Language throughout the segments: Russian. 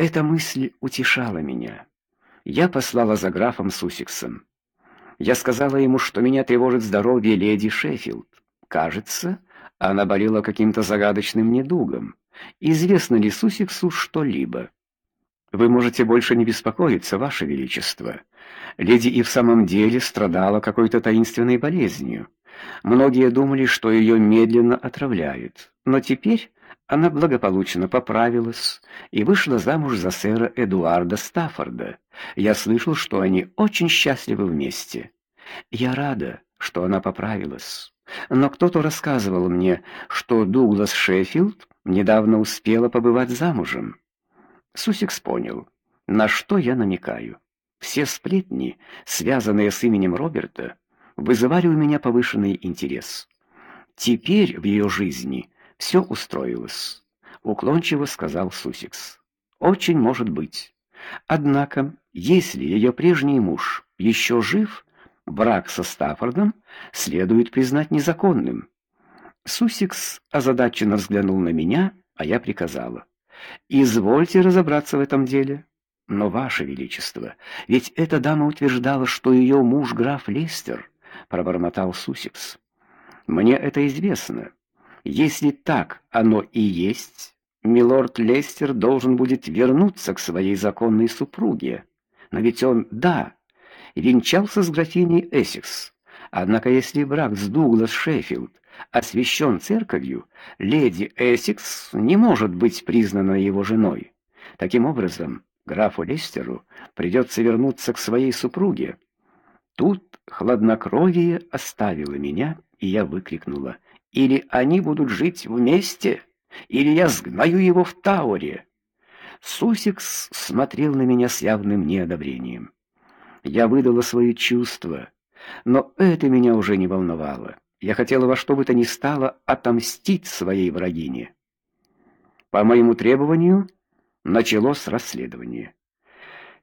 Эта мысль утешала меня. Я послала за графом Сусиксом. Я сказала ему, что меня тревожит здоровье леди Шеффилд. Кажется, она болела каким-то загадочным недугом. Известно ли Сусиксу что-либо? Вы можете больше не беспокоиться, ваше величество. Леди и в самом деле страдала какой-то таинственной болезнью. Многие думали, что ее медленно отравляют, но теперь она благополучно поправилась и вышла замуж за сэра Эдуарда Стаффорда. Я слышал, что они очень счастливы вместе. Я рада, что она поправилась. Но кто-то рассказывал мне, что Дуглас Шеффилд недавно успела побывать замужем. Сусикс понял, на что я намекаю. Все сплетни, связанные с именем Роберта, вызывали у меня повышенный интерес. Теперь в ее жизни все устроилось, уклончиво сказал Сусикс. Очень может быть. Однако, если ее прежний муж еще жив, брак со Стаффордом следует признать незаконным. Сусикс озадаченно взглянул на меня, а я приказала: "Извольте разобраться в этом деле". Но ваше величество, ведь эта дама утверждала, что ее муж граф Лестер, пробормотал Сусикс. Мне это известно. Если так оно и есть, милорд Лестер должен будет вернуться к своей законной супруге. Но ведь он, да, венчался с графиней Эссекс. Однако если брак с Дуглас Шеффилд освящен церковью, леди Эссекс не может быть признана его женой. Таким образом, графу Лестеру придется вернуться к своей супруге. Тут хладнокровие оставило меня, и я выкрикнула: "Или они будут жить вместе, или я сгною его в Тауре". Сусикс смотрел на меня с явным неодобрением. Я выдала свои чувства, но это меня уже не волновало. Я хотела во что бы то ни стало отомстить своей врагине. По моему требованию началось расследование.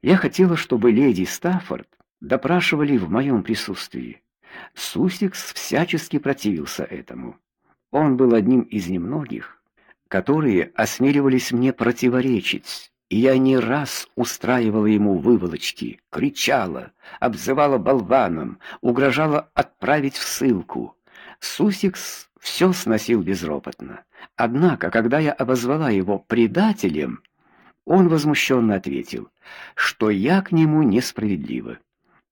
Я хотела, чтобы леди Стаффорд допрашивали в моем присутствии. Сусикс всячески противился этому. Он был одним из немногих, которые осмеливались мне противоречить. И я не раз устраивала ему выволочки, кричала, обзывала болваном, угрожала отправить в ссылку. Сусикс все сносил безропотно. Однако, когда я обозвала его предателем, он возмущенно ответил, что я к нему несправедлива.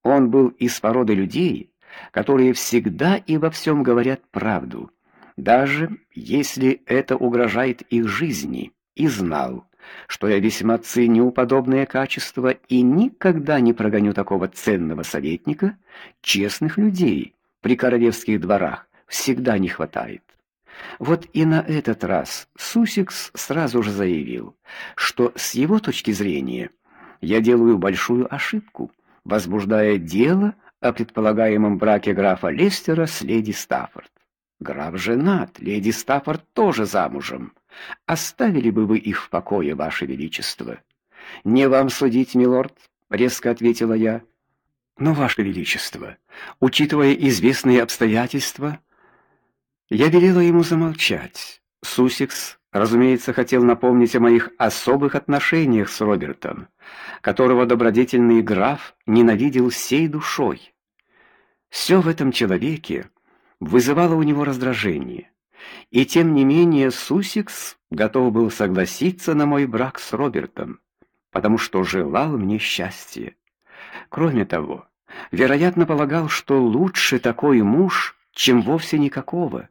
Он был из породы людей, которые всегда и во всем говорят правду, даже если это угрожает их жизни, и знал, что я весьма ценю подобные качества и никогда не прогоню такого ценного советника, честных людей при королевских дворах всегда не хватает. Вот и на этот раз Сусикс сразу же заявил, что с его точки зрения я делаю большую ошибку, возбуждая дело о предполагаемом браке графа Лестера с леди Стаффорд. Граф женат, леди Стаффорд тоже замужем. Оставили бы вы их в покое, ваше величество? Не вам судить, милорд, резко ответила я. Но ваше величество, учитывая известные обстоятельства, я велела ему замолчать. Сусикс, разумеется, хотел напомнить о моих особых отношениях с Робертом, которого добродетельный граф ненавидел всей душой. Все в этом человеке вызывало у него раздражение. И тем не менее Сусикс готов был согласиться на мой брак с Робертом, потому что желал мне счастья. Кроме того, вероятно, полагал, что лучше такой муж, чем вовсе никакого.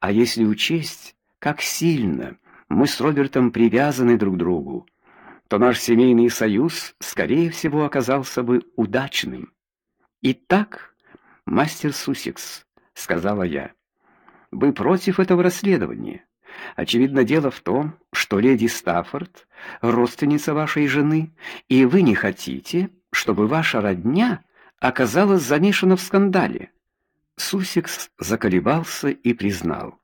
А если учесть, как сильно мы с Робертом привязаны друг к другу, то наш семейный союз, скорее всего, оказался бы удачным. Итак, мастер Сусикс, сказала я. Вы против этого расследования? Очевидно, дело в том, что леди Стаффорд родственница вашей жены, и вы не хотите, чтобы ваша родня оказалась замешана в скандале. Сусикс заколебался и признал,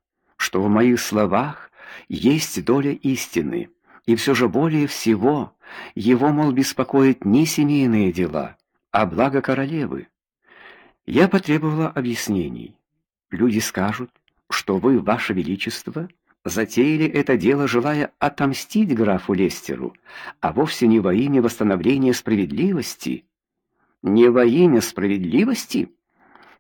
что в моих словах есть доля истины, и все же более всего его мол беспокоит не семейные дела, а благо королевы. Я потребовала объяснений. Люди скажут, что вы, ваше величество, затеяли это дело, желая отомстить графу Лестеру, а вовсе не во имя восстановления справедливости. Не во имя справедливости?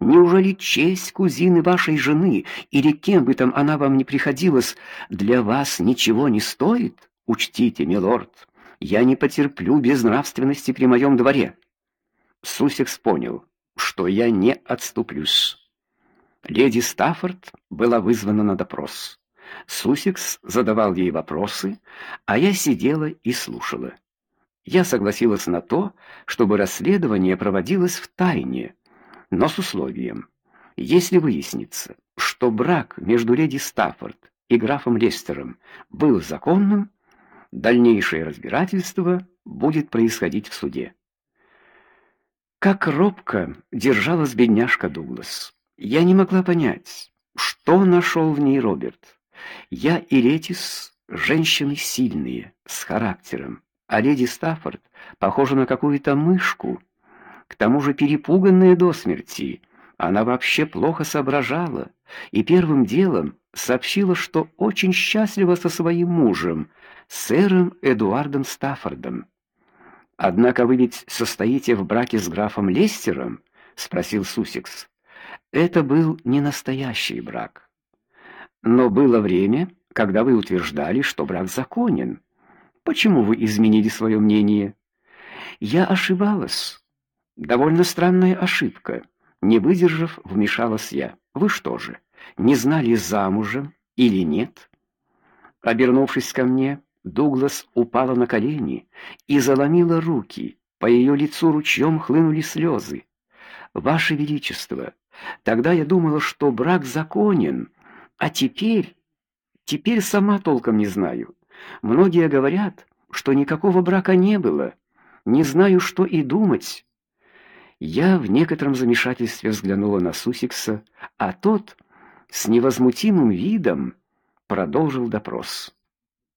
Неужели честь кузины вашей жены или кем бы там она вам ни приходилась, для вас ничего не стоит? Учтите, милорд, я не потерплю безнравственности при моем дворе. Сусекс понял, что я не отступлюсь. Леди Стаффорд была вызвана на допрос. Сусекс задавал ей вопросы, а я сидела и слушала. Я согласилась на то, чтобы расследование проводилось в тайне, но с условием: если выяснится, что брак между леди Стаффорд и графом Лестером был законным, дальнейшее разбирательство будет происходить в суде. Как робко держалась бедняжка Дуглас. Я не могла понять, что нашел в ней Роберт. Я и Летис женщины сильные, с характером, а леди Стаффорд похожа на какую-то мышку, к тому же перепуганная до смерти. Она вообще плохо соображала и первым делом сообщила, что очень счастлива со своим мужем, сэром Эдуардом Стаффордом. Однако вы ведь состоите в браке с графом Лестером, спросил Сусекс. Это был не настоящий брак. Но было время, когда вы утверждали, что брак законен. Почему вы изменили свое мнение? Я ошибалась. Довольно странная ошибка. Не выдержав, вмешалась я. Вы что же, не знали замужем или нет? Обернувшись ко мне, Дуглас упала на колени и заломила руки. По ее лицу ручьем хлынули слезы. Ваше величество, тогда я думала, что брак законен, а теперь теперь сама толком не знаю. Многие говорят, что никакого брака не было. Не знаю, что и думать. Я в некотором замешательстве взглянула на Сусикса, а тот с невозмутимым видом продолжил допрос.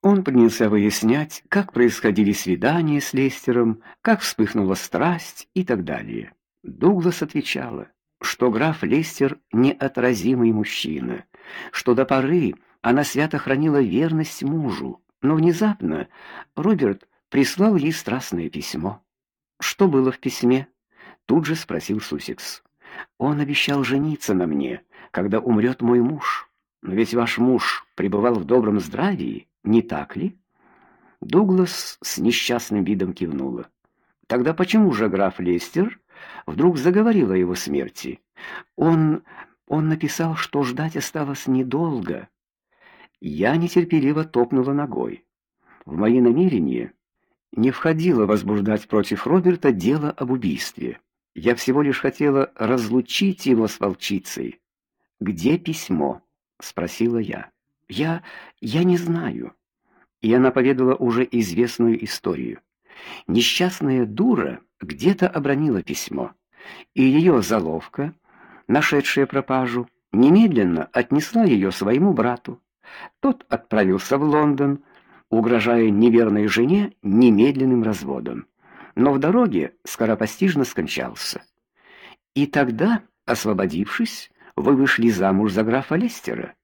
Он принялся выяснять, как происходили свидания с Лестером, как вспыхнула страсть и так далее. Дуглас отвечала, что граф Лестер неотразимый мужчина, что до поры она свято хранила верность мужу, но внезапно Роберт прислал ей страстное письмо. Что было в письме? Тут же спросил Сусикс. Он обещал жениться на мне, когда умрет мой муж. Но ведь ваш муж пребывал в добром здравии. Не так ли? Дуглас с несчастным видом кивнула. Тогда почему же граф Лестер вдруг заговорил о его смерти? Он он написал, что ждать осталось недолго. Я нетерпеливо топнула ногой. В мои намерения не входило возбуждать против Роберта дело об убийстве. Я всего лишь хотела разлучить его с волчицей. Где письмо? спросила я. Я я не знаю. И она поведала уже известную историю. Несчастная дура где-то обронила письмо, и ее заловка, нашедшая пропажу, немедленно отнесла ее своему брату. Тот отправился в Лондон, угрожая неверной жене немедленным разводом. Но в дороге скоропостижно скончался. И тогда, освободившись, вы вышли замуж за графа Лестера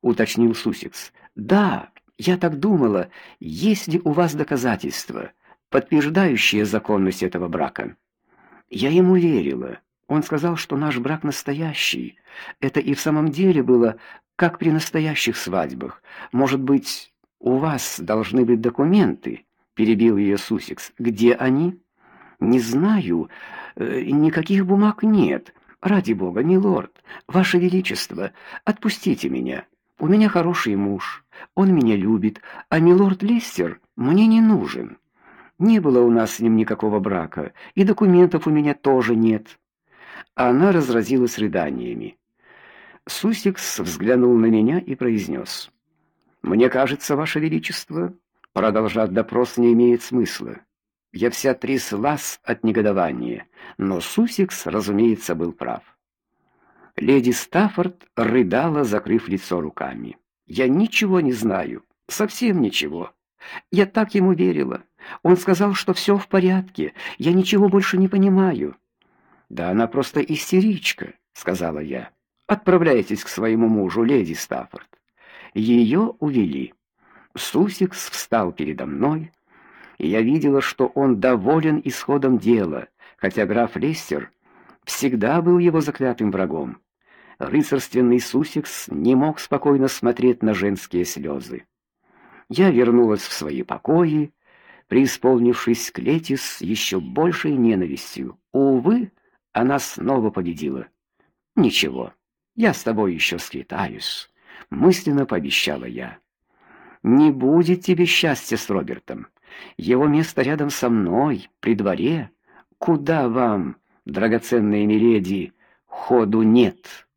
уточнил Сусикс. Да, я так думала. Есть ли у вас доказательства, подтверждающие законность этого брака? Я ему верила. Он сказал, что наш брак настоящий. Это и в самом деле было как при настоящих свадьбах. Может быть, у вас должны быть документы? Перебил ее Сусикс. Где они? Не знаю. Э, никаких бумаг нет. Ради бога, милорд, ваше величество, отпустите меня. У меня хороший муж, он меня любит, а милорд Лестер мне не нужен. Не было у нас с ним никакого брака, и документов у меня тоже нет. Она разразилась рыданиями. Сусикс взглянул на меня и произнес. Мне кажется, ваше величество, продолжать допрос не имеет смысла. Я вся тряслась от негодования, но Сусикс, разумеется, был прав. Леди Стаффорд рыдала, закрыв лицо руками. Я ничего не знаю, совсем ничего. Я так ему верила. Он сказал, что все в порядке. Я ничего больше не понимаю. Да она просто истеричка, сказала я. Отправляйтесь к своему мужу, леди Стаффорд. Ее увели. Сусикс встал передо мной, и я видела, что он доволен исходом дела, хотя граф Лестер всегда был его заклятым врагом. Рыцарственный Сусикс не мог спокойно смотреть на женские слезы. Я вернулась в свои покои, преисполнившись к Лете с еще большей ненавистью. Увы, она снова победила. Ничего, я с тобой еще сквитаюсь, мысленно пообещала я. Не будет тебе счастья с Робертом. Его место рядом со мной, при дворе. Куда вам, драгоценные миледи, ходу нет.